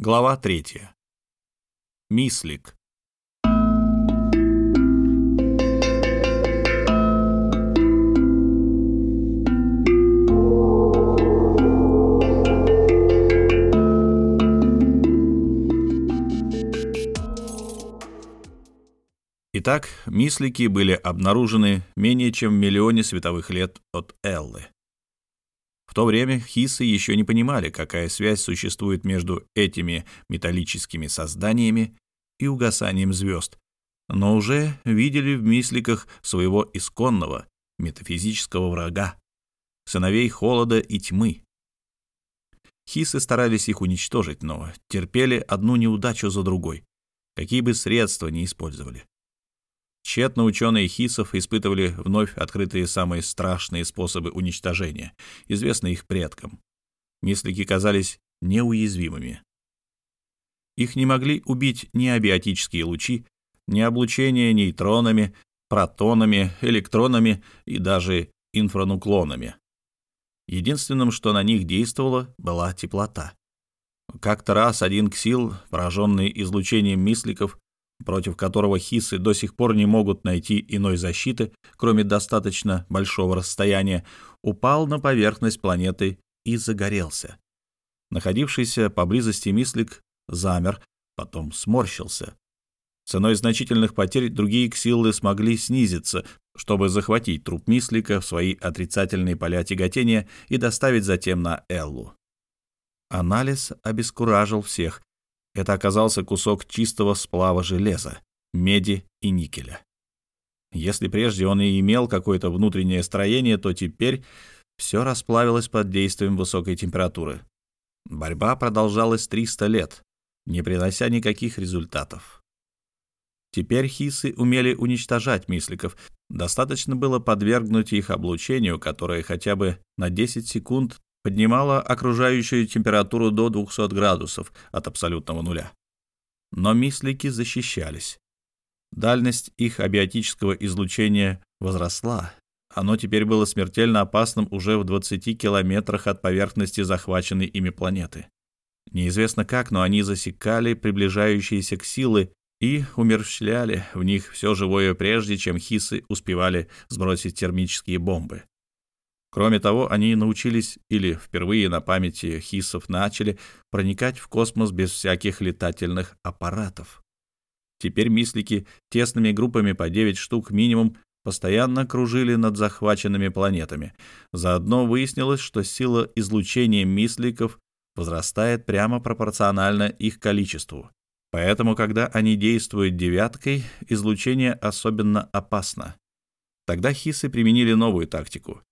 Глава третья. Мислик. Итак, мислики были обнаружены менее чем в миллионе световых лет от Эллы. В то время хисы еще не понимали, какая связь существует между этими металлическими созданиями и угасанием звезд, но уже видели в мисликах своего исконного метафизического врага, сыновей холода и тьмы. Хисы старались их уничтожить, но терпели одну неудачу за другой, какие бы средства ни использовали. Тщетно ученые Хисов испытывали вновь открытые самые страшные способы уничтожения, известные их предкам. Мислики казались неуязвимыми. Их не могли убить ни абиотические лучи, ни облучение нейтронами, протонами, электронами и даже инфрануклонами. Единственным, что на них действовало, была теплота. Как-то раз один ксил, пораженный излучением мисликов, против которого хисы до сих пор не могут найти иной защиты, кроме достаточно большого расстояния, упал на поверхность планеты и загорелся. Находившийся поблизости мислик замер, потом сморщился. Ценой значительных потерь другие ксилы смогли снизиться, чтобы захватить труп мислика в свои отрицательные поля тяготения и доставить затем на Эллу. Анализ обескуражил всех, это оказался кусок чистого сплава железа, меди и никеля. Если прежде он и имел какое-то внутреннее строение, то теперь все расплавилось под действием высокой температуры. Борьба продолжалась 300 лет, не принося никаких результатов. Теперь хисы умели уничтожать мисликов. Достаточно было подвергнуть их облучению, которое хотя бы на 10 секунд поднимала окружающую температуру до 200 градусов от абсолютного нуля. Но мислики защищались. Дальность их абиотического излучения возросла. Оно теперь было смертельно опасным уже в 20 километрах от поверхности захваченной ими планеты. Неизвестно как, но они засекали приближающиеся к силы и умерщвляли в них все живое прежде, чем хисы успевали сбросить термические бомбы. Кроме того, они научились или впервые на памяти хисов начали проникать в космос без всяких летательных аппаратов. Теперь мислики тесными группами по 9 штук минимум постоянно кружили над захваченными планетами. Заодно выяснилось, что сила излучения мисликов возрастает прямо пропорционально их количеству. Поэтому, когда они действуют девяткой, излучение особенно опасно. Тогда хисы применили новую тактику.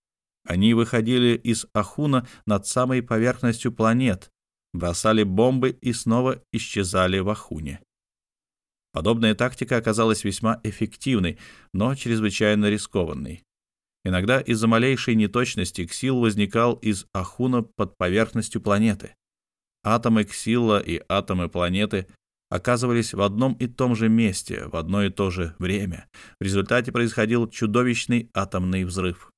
Они выходили из Ахуна над самой поверхностью планет, бросали бомбы и снова исчезали в Ахуне. Подобная тактика оказалась весьма эффективной, но чрезвычайно рискованной. Иногда из-за малейшей неточности ксил возникал из Ахуна под поверхностью планеты. Атомы ксила и атомы планеты оказывались в одном и том же месте в одно и то же время. В результате происходил чудовищный атомный взрыв.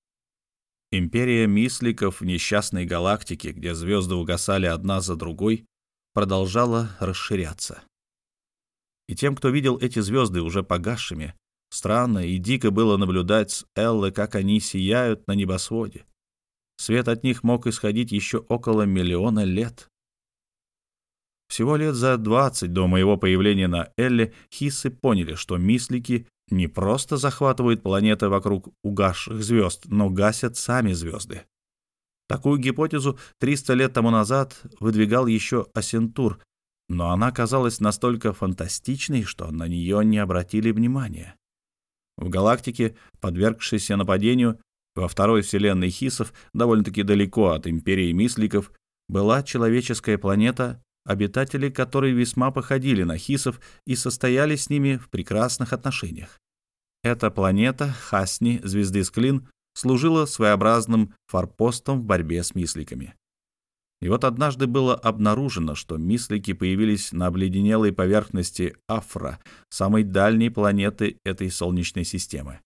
Империя мисликов в несчастной галактике, где звезды угасали одна за другой, продолжала расширяться. И тем, кто видел эти звезды уже погасшими, странно и дико было наблюдать с Эллы, как они сияют на небосводе. Свет от них мог исходить еще около миллиона лет. Всего лет за двадцать до моего появления на Элле хиссы поняли, что мислики не просто захватывают планеты вокруг угасших звезд, но гасят сами звезды. Такую гипотезу 300 лет тому назад выдвигал еще Асентур, но она казалась настолько фантастичной, что на нее не обратили внимания. В галактике, подвергшейся нападению, во второй вселенной Хисов, довольно-таки далеко от империи Мисликов, была человеческая планета обитатели которой весьма походили на хисов и состояли с ними в прекрасных отношениях. Эта планета, Хасни, звезды Склин, служила своеобразным форпостом в борьбе с мисликами. И вот однажды было обнаружено, что мислики появились на обледенелой поверхности Афра, самой дальней планеты этой Солнечной системы.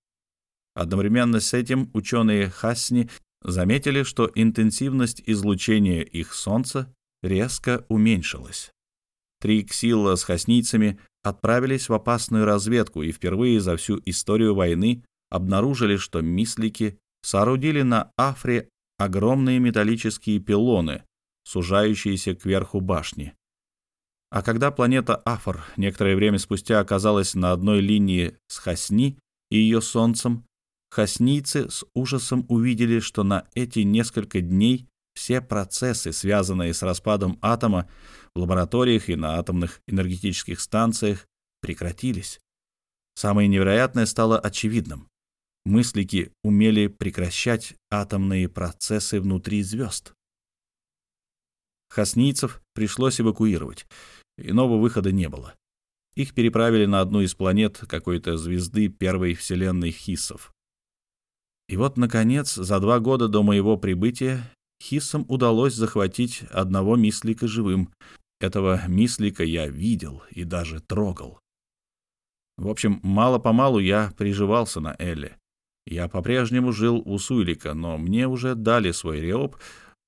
Одновременно с этим ученые Хасни заметили, что интенсивность излучения их Солнца резко уменьшилась. Три ксила с хасницами отправились в опасную разведку и впервые за всю историю войны обнаружили, что мислики соорудили на Афре огромные металлические пилоны, сужающиеся кверху башни. А когда планета Афор некоторое время спустя оказалась на одной линии с Хасни и ее Солнцем, хаснийцы с ужасом увидели, что на эти несколько дней все процессы, связанные с распадом атома в лабораториях и на атомных энергетических станциях, прекратились. Самое невероятное стало очевидным. Мыслики умели прекращать атомные процессы внутри звезд. Хаснийцев пришлось эвакуировать. Иного выхода не было. Их переправили на одну из планет какой-то звезды первой вселенной Хиссов. И вот, наконец, за два года до моего прибытия Хиссам удалось захватить одного мислика живым. Этого мислика я видел и даже трогал. В общем, мало-помалу я приживался на Элле. Я по-прежнему жил у Суйлика, но мне уже дали свой реоп.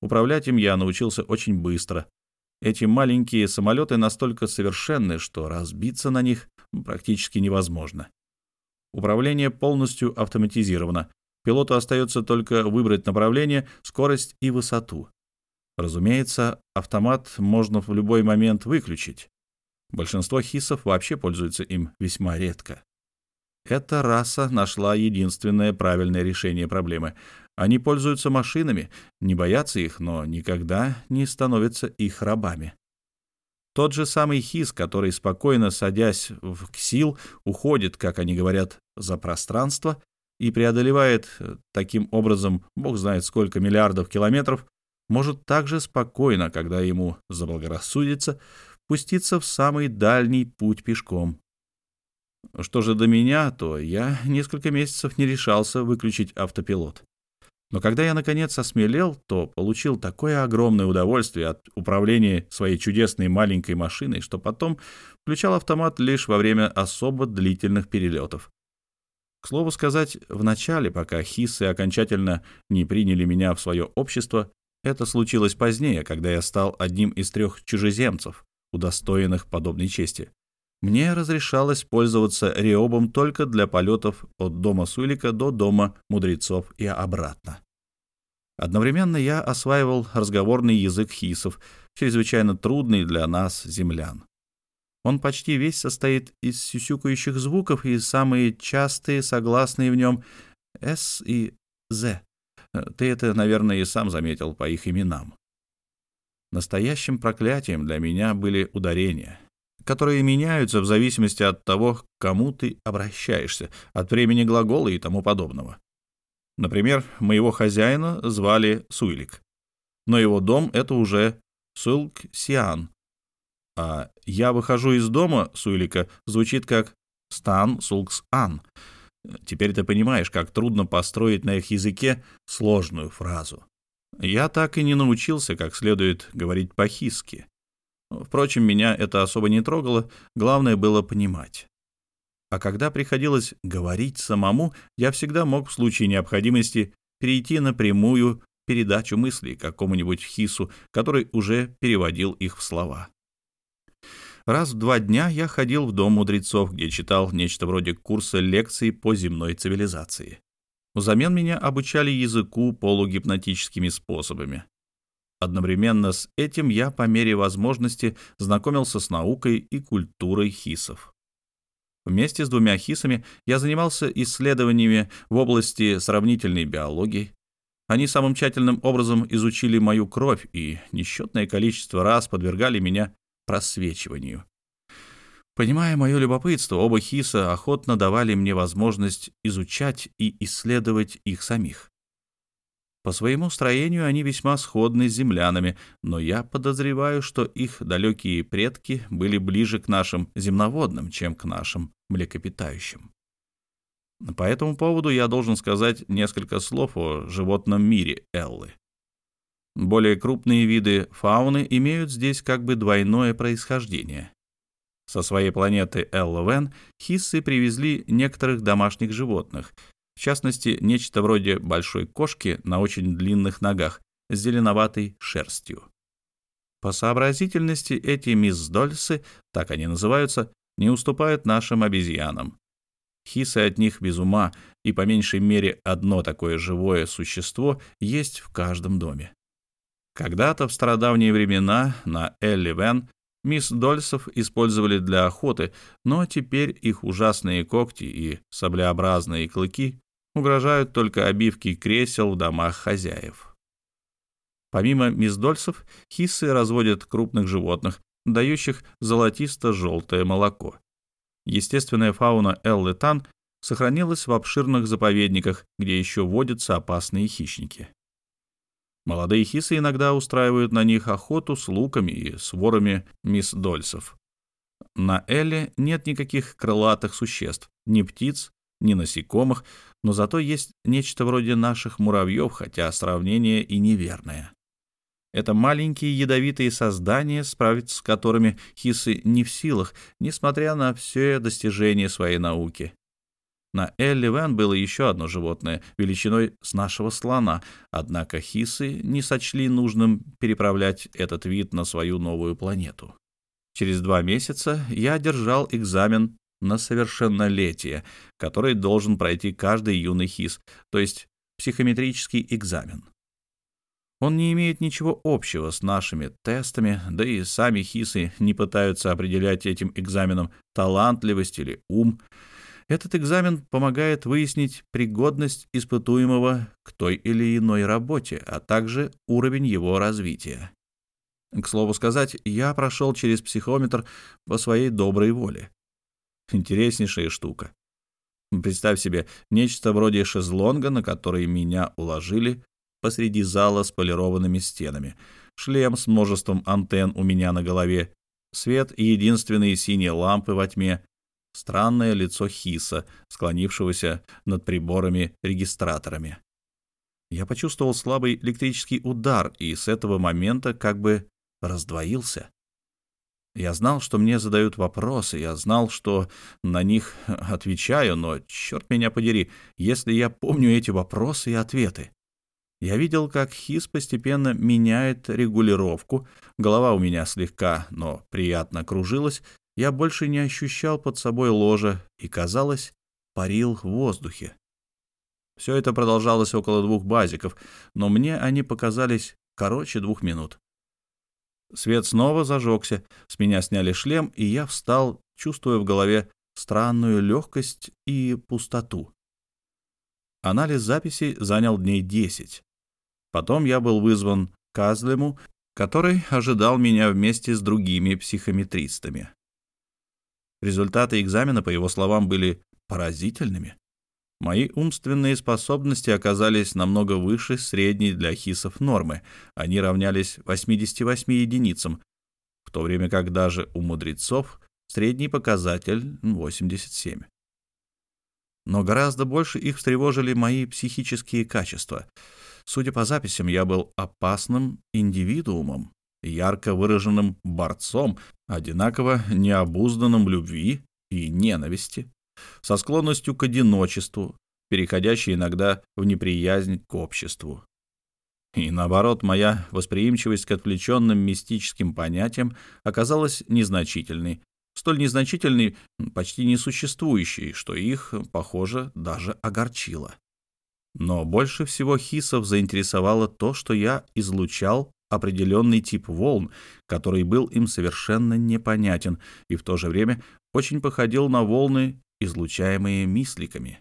Управлять им я научился очень быстро. Эти маленькие самолеты настолько совершенны, что разбиться на них практически невозможно. Управление полностью автоматизировано. Пилоту остается только выбрать направление, скорость и высоту. Разумеется, автомат можно в любой момент выключить. Большинство хиссов вообще пользуются им весьма редко. Эта раса нашла единственное правильное решение проблемы. Они пользуются машинами, не боятся их, но никогда не становятся их рабами. Тот же самый хис, который, спокойно садясь в ксил, уходит, как они говорят, за пространство и преодолевает э, таким образом, бог знает сколько миллиардов километров, может также спокойно, когда ему заблагорассудится, пуститься в самый дальний путь пешком. Что же до меня, то я несколько месяцев не решался выключить автопилот. Но когда я, наконец, осмелел, то получил такое огромное удовольствие от управления своей чудесной маленькой машиной, что потом включал автомат лишь во время особо длительных перелетов. К слову сказать, в начале, пока хиссы окончательно не приняли меня в свое общество, это случилось позднее, когда я стал одним из трех чужеземцев, удостоенных подобной чести. Мне разрешалось пользоваться Риобом только для полетов от дома Сулика до дома мудрецов и обратно. Одновременно я осваивал разговорный язык хисов, чрезвычайно трудный для нас, землян. Он почти весь состоит из сюсюкающих звуков, и самые частые согласные в нем «с» и «з». Ты это, наверное, и сам заметил по их именам. Настоящим проклятием для меня были ударения, которые меняются в зависимости от того, к кому ты обращаешься, от времени глагола и тому подобного. Например, моего хозяина звали Суйлик, но его дом — это уже Суйлк-Сиан, а «я выхожу из дома» Суйлика звучит как «Стан Сулкс-Ан». Теперь ты понимаешь, как трудно построить на их языке сложную фразу. Я так и не научился как следует говорить по-хиски. Впрочем, меня это особо не трогало, главное было понимать. А когда приходилось говорить самому, я всегда мог в случае необходимости перейти на прямую передачу мыслей какому-нибудь хису, который уже переводил их в слова. Раз в два дня я ходил в дом мудрецов, где читал нечто вроде курса лекций по земной цивилизации. Взамен меня обучали языку полугипнотическими способами. Одновременно с этим я по мере возможности знакомился с наукой и культурой хисов. Вместе с двумя хисами я занимался исследованиями в области сравнительной биологии. Они самым тщательным образом изучили мою кровь и несчетное количество раз подвергали меня просвечиванию. Понимая мое любопытство, оба хиса охотно давали мне возможность изучать и исследовать их самих. По своему строению они весьма сходны с землянами, но я подозреваю, что их далекие предки были ближе к нашим земноводным, чем к нашим млекопитающим. По этому поводу я должен сказать несколько слов о животном мире Эллы. Более крупные виды фауны имеют здесь как бы двойное происхождение. Со своей планеты Элловен хиссы привезли некоторых домашних животных, в частности, нечто вроде большой кошки на очень длинных ногах с зеленоватой шерстью. По сообразительности эти мисдольсы, так они называются, не уступают нашим обезьянам. Хисы от них без ума, и по меньшей мере одно такое живое существо есть в каждом доме. Когда-то в стародавние времена на Элли Вен мисс Дольсов использовали для охоты, но теперь их ужасные когти и саблеобразные клыки угрожают только обивке кресел в домах хозяев. Помимо мисс Дольсов, хиссы разводят крупных животных, дающих золотисто-желтое молоко. Естественная фауна Эллы-Тан сохранилась в обширных заповедниках, где еще водятся опасные хищники. Молодые хисы иногда устраивают на них охоту с луками и с ворами мисс Дольсов. На Элле нет никаких крылатых существ, ни птиц, ни насекомых, но зато есть нечто вроде наших муравьев, хотя сравнение и неверное. Это маленькие ядовитые создания, справиться с которыми хисы не в силах, несмотря на все достижения своей науки. На Элли Вен было еще одно животное, величиной с нашего слона, однако хисы не сочли нужным переправлять этот вид на свою новую планету. Через два месяца я держал экзамен на совершеннолетие, который должен пройти каждый юный хис, то есть психометрический экзамен. Он не имеет ничего общего с нашими тестами, да и сами хисы не пытаются определять этим экзаменом талантливость или ум. Этот экзамен помогает выяснить пригодность испытуемого к той или иной работе, а также уровень его развития. К слову сказать, я прошел через психометр по своей доброй воле. Интереснейшая штука. Представь себе, нечто вроде шезлонга, на который меня уложили посреди зала с полированными стенами, шлем с множеством антенн у меня на голове, свет и единственные синие лампы во тьме, странное лицо Хиса, склонившегося над приборами-регистраторами. Я почувствовал слабый электрический удар и с этого момента как бы раздвоился. Я знал, что мне задают вопросы, я знал, что на них отвечаю, но, черт меня подери, если я помню эти вопросы и ответы. Я видел, как Хис постепенно меняет регулировку. Голова у меня слегка, но приятно кружилась. Я больше не ощущал под собой ложа и, казалось, парил в воздухе. Все это продолжалось около двух базиков, но мне они показались короче двух минут. Свет снова зажегся, с меня сняли шлем, и я встал, чувствуя в голове странную легкость и пустоту. Анализ записей занял дней десять. Потом я был вызван к Азлему, который ожидал меня вместе с другими психометристами. Результаты экзамена, по его словам, были поразительными. Мои умственные способности оказались намного выше средней для хисов нормы. Они равнялись 88 единицам, в то время как даже у мудрецов средний показатель 87. Но гораздо больше их встревожили мои психические качества — Судя по записям, я был опасным индивидуумом, ярко выраженным борцом, одинаково необузданным в любви и ненависти, со склонностью к одиночеству, переходящей иногда в неприязнь к обществу. И наоборот, моя восприимчивость к отвлеченным мистическим понятиям оказалась незначительной, столь незначительной, почти несуществующей, что их, похоже, даже огорчило. Но больше всего хисов заинтересовало то, что я излучал определенный тип волн, который был им совершенно непонятен и в то же время очень походил на волны, излучаемые мисликами.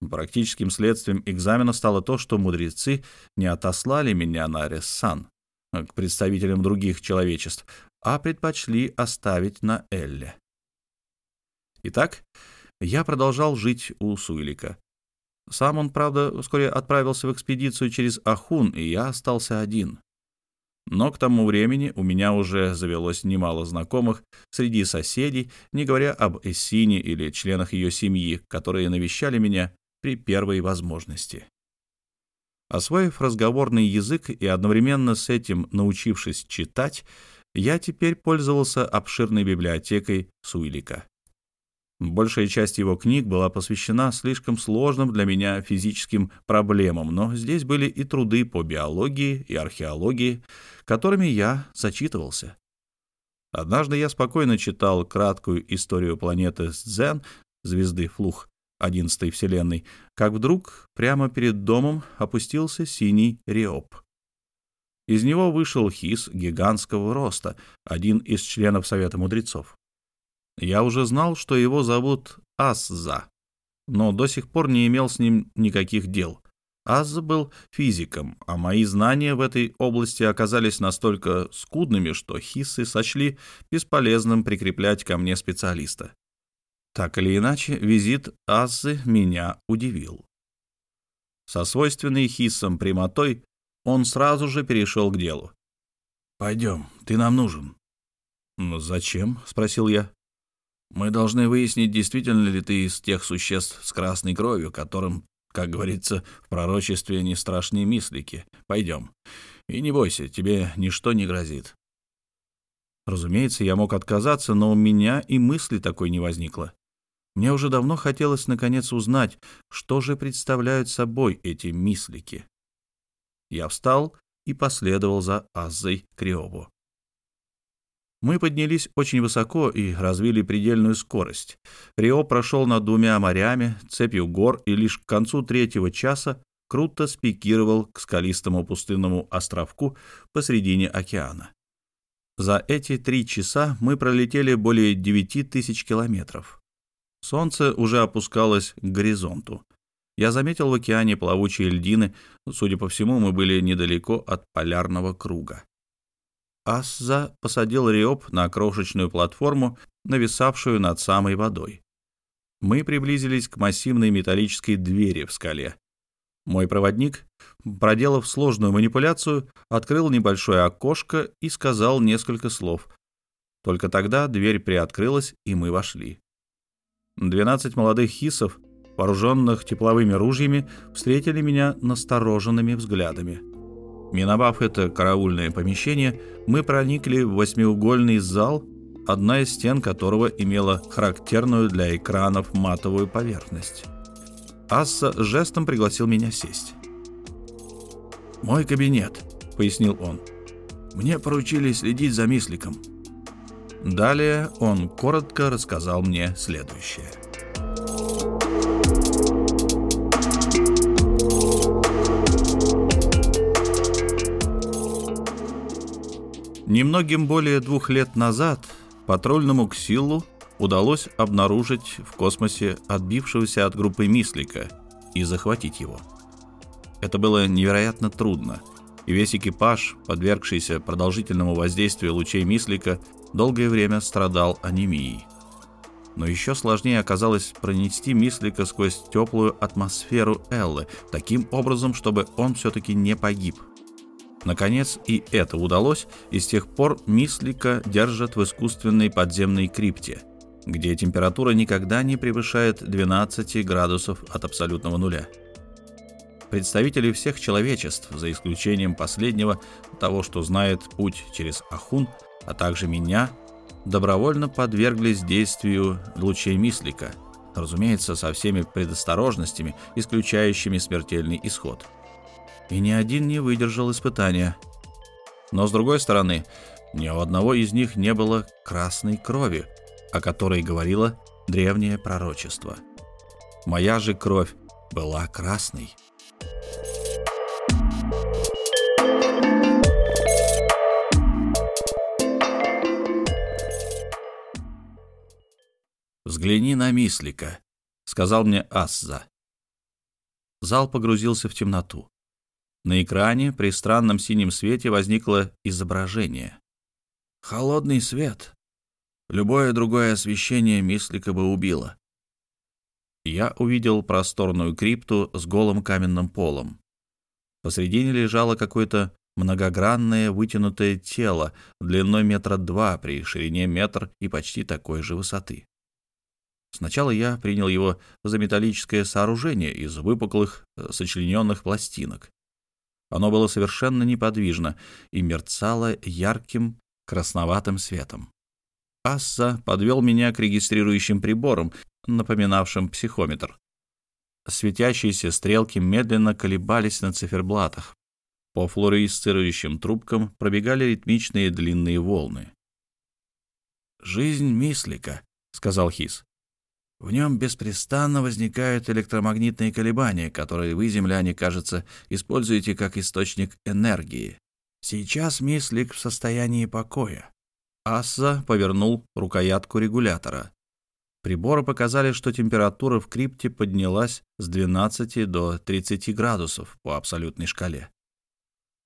Практическим следствием экзамена стало то, что мудрецы не отослали меня на Рессан, к представителям других человечеств, а предпочли оставить на Элле. Итак, я продолжал жить у Суилика, сам он, правда, вскоре отправился в экспедицию через Ахун, и я остался один. Но к тому времени у меня уже завелось немало знакомых среди соседей, не говоря об Эссине или членах ее семьи, которые навещали меня при первой возможности. Освоив разговорный язык и одновременно с этим научившись читать, я теперь пользовался обширной библиотекой Суилика. Большая часть его книг была посвящена слишком сложным для меня физическим проблемам, но здесь были и труды по биологии и археологии, которыми я зачитывался. Однажды я спокойно читал краткую историю планеты Сдзен, звезды Флух, 11 Вселенной, как вдруг прямо перед домом опустился синий Риоп. Из него вышел Хис гигантского роста, один из членов Совета Мудрецов. Я уже знал, что его зовут Азза, но до сих пор не имел с ним никаких дел. Азза был физиком, а мои знания в этой области оказались настолько скудными, что хиссы сочли бесполезным прикреплять ко мне специалиста. Так или иначе, визит Аззы меня удивил. Со свойственной хиссом прямотой он сразу же перешел к делу. «Пойдем, ты нам нужен». «Ну зачем?» — спросил я. «Мы должны выяснить, действительно ли ты из тех существ с красной кровью, которым, как говорится, в пророчестве не страшные мислики. Пойдем. И не бойся, тебе ничто не грозит». Разумеется, я мог отказаться, но у меня и мысли такой не возникло. Мне уже давно хотелось наконец узнать, что же представляют собой эти мислики. Я встал и последовал за Аззой Криобу. Мы поднялись очень высоко и развили предельную скорость. Рио прошел над двумя морями, цепью гор, и лишь к концу третьего часа круто спикировал к скалистому пустынному островку посредине океана. За эти три часа мы пролетели более девяти тысяч километров. Солнце уже опускалось к горизонту. Я заметил в океане плавучие льдины, судя по всему, мы были недалеко от полярного круга. Асза посадил Риоп на крошечную платформу, нависавшую над самой водой. Мы приблизились к массивной металлической двери в скале. Мой проводник, проделав сложную манипуляцию, открыл небольшое окошко и сказал несколько слов. Только тогда дверь приоткрылась, и мы вошли. Двенадцать молодых хисов, вооруженных тепловыми ружьями, встретили меня настороженными взглядами. Миновав это караульное помещение, мы проникли в восьмиугольный зал, одна из стен которого имела характерную для экранов матовую поверхность. Асса жестом пригласил меня сесть. «Мой кабинет», — пояснил он. «Мне поручили следить за Мисликом». Далее он коротко рассказал мне следующее. Немногим более двух лет назад патрульному Ксиллу удалось обнаружить в космосе отбившегося от группы Мислика и захватить его. Это было невероятно трудно, и весь экипаж, подвергшийся продолжительному воздействию лучей Мислика, долгое время страдал анемией. Но еще сложнее оказалось пронести Мислика сквозь теплую атмосферу Эллы, таким образом, чтобы он все-таки не погиб – Наконец и это удалось, и с тех пор Мислика держат в искусственной подземной крипте, где температура никогда не превышает 12 градусов от абсолютного нуля. Представители всех человечеств, за исключением последнего, того, что знает путь через Ахун, а также меня, добровольно подверглись действию лучей Мислика, разумеется, со всеми предосторожностями, исключающими смертельный исход – и ни один не выдержал испытания. Но, с другой стороны, ни у одного из них не было красной крови, о которой говорило древнее пророчество. Моя же кровь была красной. «Взгляни на Мислика», — сказал мне Асза. Зал погрузился в темноту. На экране при странном синем свете возникло изображение. Холодный свет. Любое другое освещение Мислика бы убило. Я увидел просторную крипту с голым каменным полом. Посредине лежало какое-то многогранное вытянутое тело длиной метра два при ширине метр и почти такой же высоты. Сначала я принял его за металлическое сооружение из выпуклых э, сочлененных пластинок. Оно было совершенно неподвижно и мерцало ярким красноватым светом. Асса подвел меня к регистрирующим приборам, напоминавшим психометр. Светящиеся стрелки медленно колебались на циферблатах. По флуоресцирующим трубкам пробегали ритмичные длинные волны. «Жизнь Мислика», — сказал Хис. «В нем беспрестанно возникают электромагнитные колебания, которые вы, земляне, кажется, используете как источник энергии. Сейчас Мислик в состоянии покоя». Асса повернул рукоятку регулятора. Приборы показали, что температура в крипте поднялась с 12 до 30 градусов по абсолютной шкале.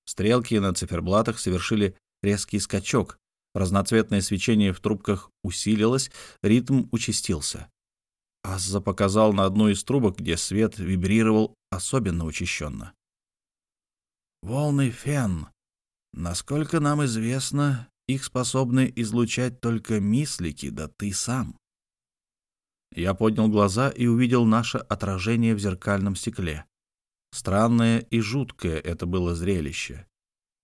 Стрелки на циферблатах совершили резкий скачок, разноцветное свечение в трубках усилилось, ритм участился. Азза показал на одну из трубок, где свет вибрировал особенно учащенно. «Волны фен. Насколько нам известно, их способны излучать только мислики, да ты сам». Я поднял глаза и увидел наше отражение в зеркальном стекле. Странное и жуткое это было зрелище.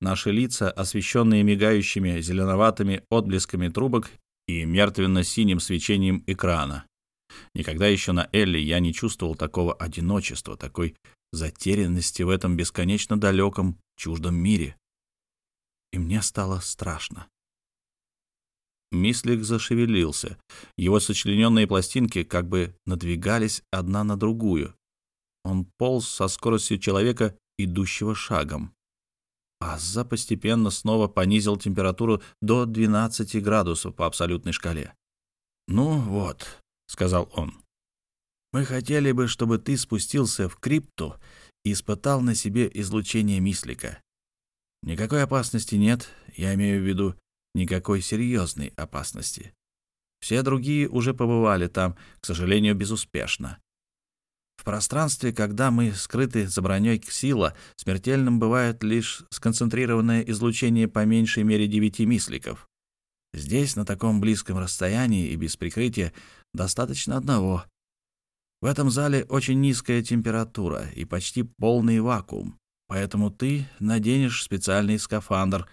Наши лица, освещенные мигающими зеленоватыми отблесками трубок и мертвенно-синим свечением экрана. Никогда еще на Элли я не чувствовал такого одиночества, такой затерянности в этом бесконечно далеком, чуждом мире. И мне стало страшно. Мислик зашевелился. Его сочлененные пластинки как бы надвигались одна на другую. Он полз со скоростью человека, идущего шагом. Азза постепенно снова понизил температуру до 12 градусов по абсолютной шкале. «Ну вот», — сказал он, — «мы хотели бы, чтобы ты спустился в крипту и испытал на себе излучение Мислика. Никакой опасности нет, я имею в виду никакой серьезной опасности. Все другие уже побывали там, к сожалению, безуспешно. В пространстве, когда мы скрыты за броней ксила, смертельным бывает лишь сконцентрированное излучение по меньшей мере девяти мисликов. Здесь, на таком близком расстоянии и без прикрытия, достаточно одного. В этом зале очень низкая температура и почти полный вакуум, поэтому ты наденешь специальный скафандр,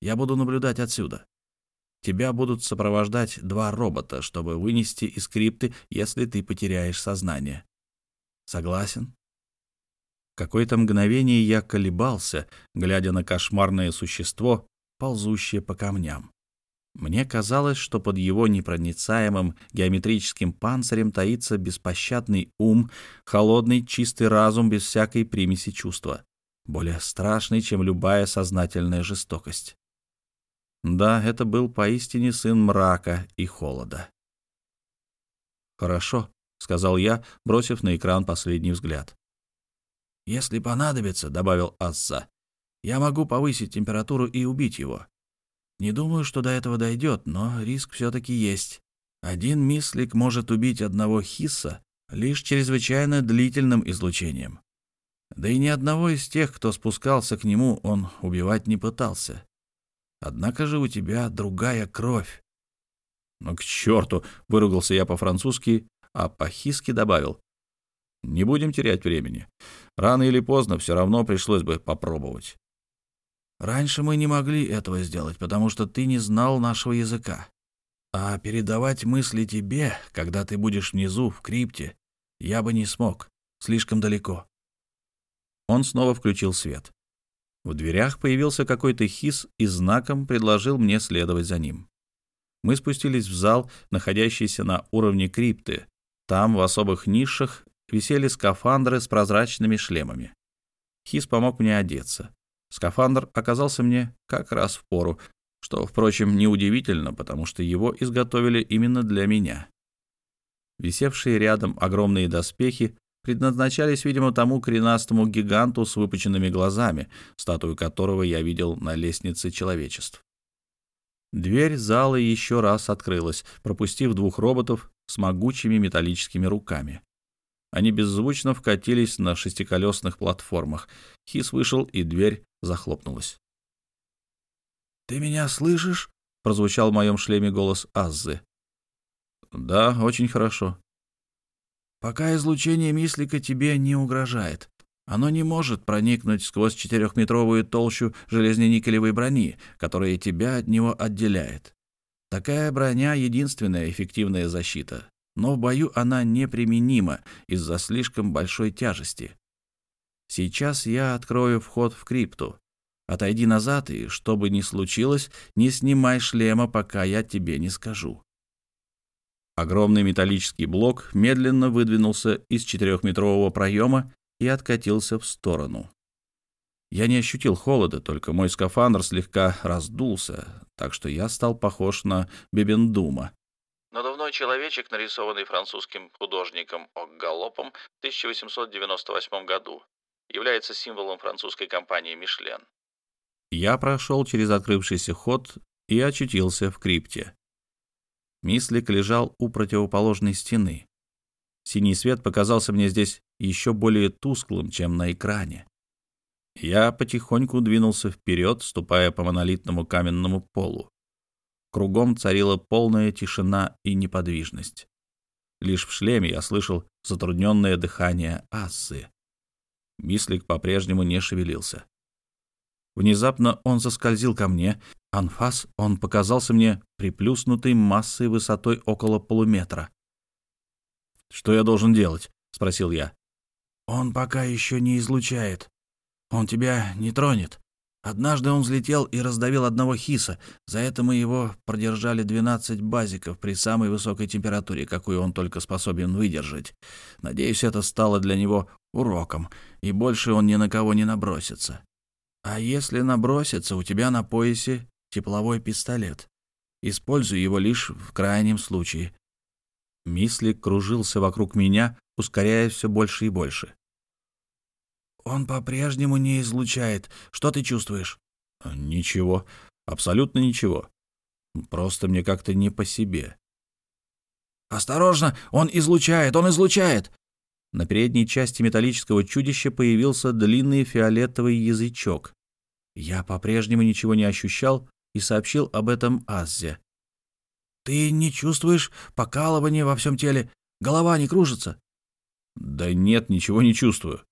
я буду наблюдать отсюда. Тебя будут сопровождать два робота, чтобы вынести из крипты, если ты потеряешь сознание. Согласен?» Какое-то мгновение я колебался, глядя на кошмарное существо, ползущее по камням. Мне казалось, что под его непроницаемым геометрическим панцирем таится беспощадный ум, холодный, чистый разум без всякой примеси чувства, более страшный, чем любая сознательная жестокость. Да, это был поистине сын мрака и холода. «Хорошо», — сказал я, бросив на экран последний взгляд. «Если понадобится», — добавил Асса, — «я могу повысить температуру и убить его. Не думаю, что до этого дойдет, но риск все-таки есть. Один мислик может убить одного хисса лишь чрезвычайно длительным излучением. Да и ни одного из тех, кто спускался к нему, он убивать не пытался. Однако же у тебя другая кровь. «Ну, к черту!» — выругался я по-французски, а по-хиски добавил. «Не будем терять времени. Рано или поздно все равно пришлось бы попробовать». «Раньше мы не могли этого сделать, потому что ты не знал нашего языка. А передавать мысли тебе, когда ты будешь внизу, в крипте, я бы не смог. Слишком далеко». Он снова включил свет. В дверях появился какой-то хис и знаком предложил мне следовать за ним. Мы спустились в зал, находящийся на уровне крипты. Там, в особых нишах, висели скафандры с прозрачными шлемами. Хис помог мне одеться. Скафандр оказался мне как раз в пору, что, впрочем, неудивительно, потому что его изготовили именно для меня. Висевшие рядом огромные доспехи предназначались, видимо, тому коренастому гиганту с выпученными глазами, статую которого я видел на лестнице человечеств. Дверь зала еще раз открылась, пропустив двух роботов с могучими металлическими руками. Они беззвучно вкатились на шестиколесных платформах. Хис вышел, и дверь захлопнулась. «Ты меня слышишь?» — прозвучал в моем шлеме голос Аззы. «Да, очень хорошо», Пока излучение Мислика тебе не угрожает. Оно не может проникнуть сквозь четырехметровую толщу железно-никелевой брони, которая тебя от него отделяет. Такая броня — единственная эффективная защита. но в бою она неприменима из-за слишком большой тяжести. Сейчас я открою вход в крипту. Отойди назад, и, что бы ни случилось, не снимай шлема, пока я тебе не скажу. Огромный металлический блок медленно выдвинулся из четырехметрового проема и откатился в сторону. Я не ощутил холода, только мой скафандр слегка раздулся, так что я стал похож на Бебендума. Надувной человечек, нарисованный французским художником Окгалопом в 1898 году, является символом французской компании «Мишлен». Я прошел через открывшийся ход и очутился в крипте. Мислик лежал у противоположной стены. Синий свет показался мне здесь еще более тусклым, чем на экране. Я потихоньку двинулся вперед, ступая по монолитному каменному полу. Кругом царила полная тишина и неподвижность. Лишь в шлеме я слышал затрудненное дыхание Ассы. Мислик по-прежнему не шевелился. Внезапно он заскользил ко мне. Анфас он показался мне приплюснутой массой высотой около полуметра. «Что я должен делать?» — спросил я. «Он пока еще не излучает. Он тебя не тронет. Однажды он взлетел и раздавил одного хиса. За это мы его продержали 12 базиков при самой высокой температуре, какую он только способен выдержать. Надеюсь, это стало для него уроком, и больше он ни на кого не набросится. А если набросится, у тебя на поясе тепловой пистолет. Используй его лишь в крайнем случае. Мислик кружился вокруг меня, ускоряя все больше и больше. «Он по-прежнему не излучает. Что ты чувствуешь?» «Ничего. Абсолютно ничего. Просто мне как-то не по себе». «Осторожно! Он излучает! Он излучает!» На передней части металлического чудища появился длинный фиолетовый язычок. Я по-прежнему ничего не ощущал и сообщил об этом Аззе. «Ты не чувствуешь покалывания во всем теле? Голова не кружится?» «Да нет, ничего не чувствую».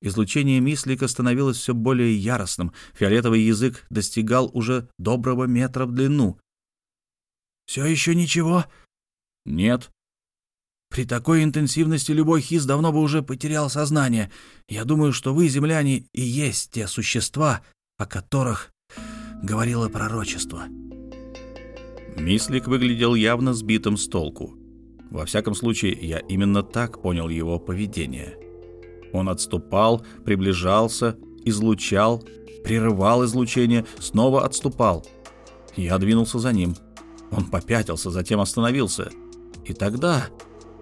Излучение Мислика становилось все более яростным. Фиолетовый язык достигал уже доброго метра в длину. «Все еще ничего?» «Нет». При такой интенсивности любой хис давно бы уже потерял сознание. Я думаю, что вы, земляне, и есть те существа, о которых говорило пророчество». Мислик выглядел явно сбитым с толку. Во всяком случае, я именно так понял его поведение. Он отступал, приближался, излучал, прерывал излучение, снова отступал. Я двинулся за ним. Он попятился, затем остановился. И тогда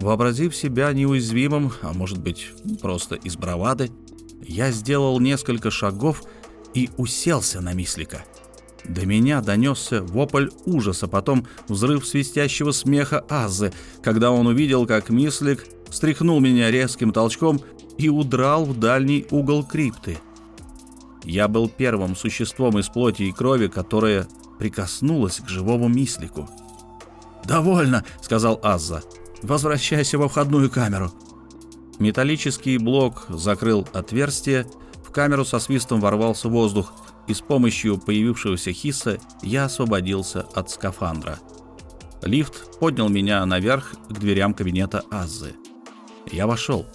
Вообразив себя неуязвимым, а может быть, просто из бравады, я сделал несколько шагов и уселся на мислика. До меня донесся вопль ужаса, потом взрыв свистящего смеха Азы, когда он увидел, как мислик стряхнул меня резким толчком и удрал в дальний угол крипты. Я был первым существом из плоти и крови, которое прикоснулось к живому мислику. «Довольно», — сказал Азза. Возвращайся во входную камеру». Металлический блок закрыл отверстие, в камеру со свистом ворвался воздух, и с помощью появившегося хиса я освободился от скафандра. Лифт поднял меня наверх к дверям кабинета Аззы. Я вошел.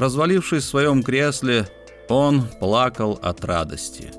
Развалившись в своем кресле, он плакал от радости.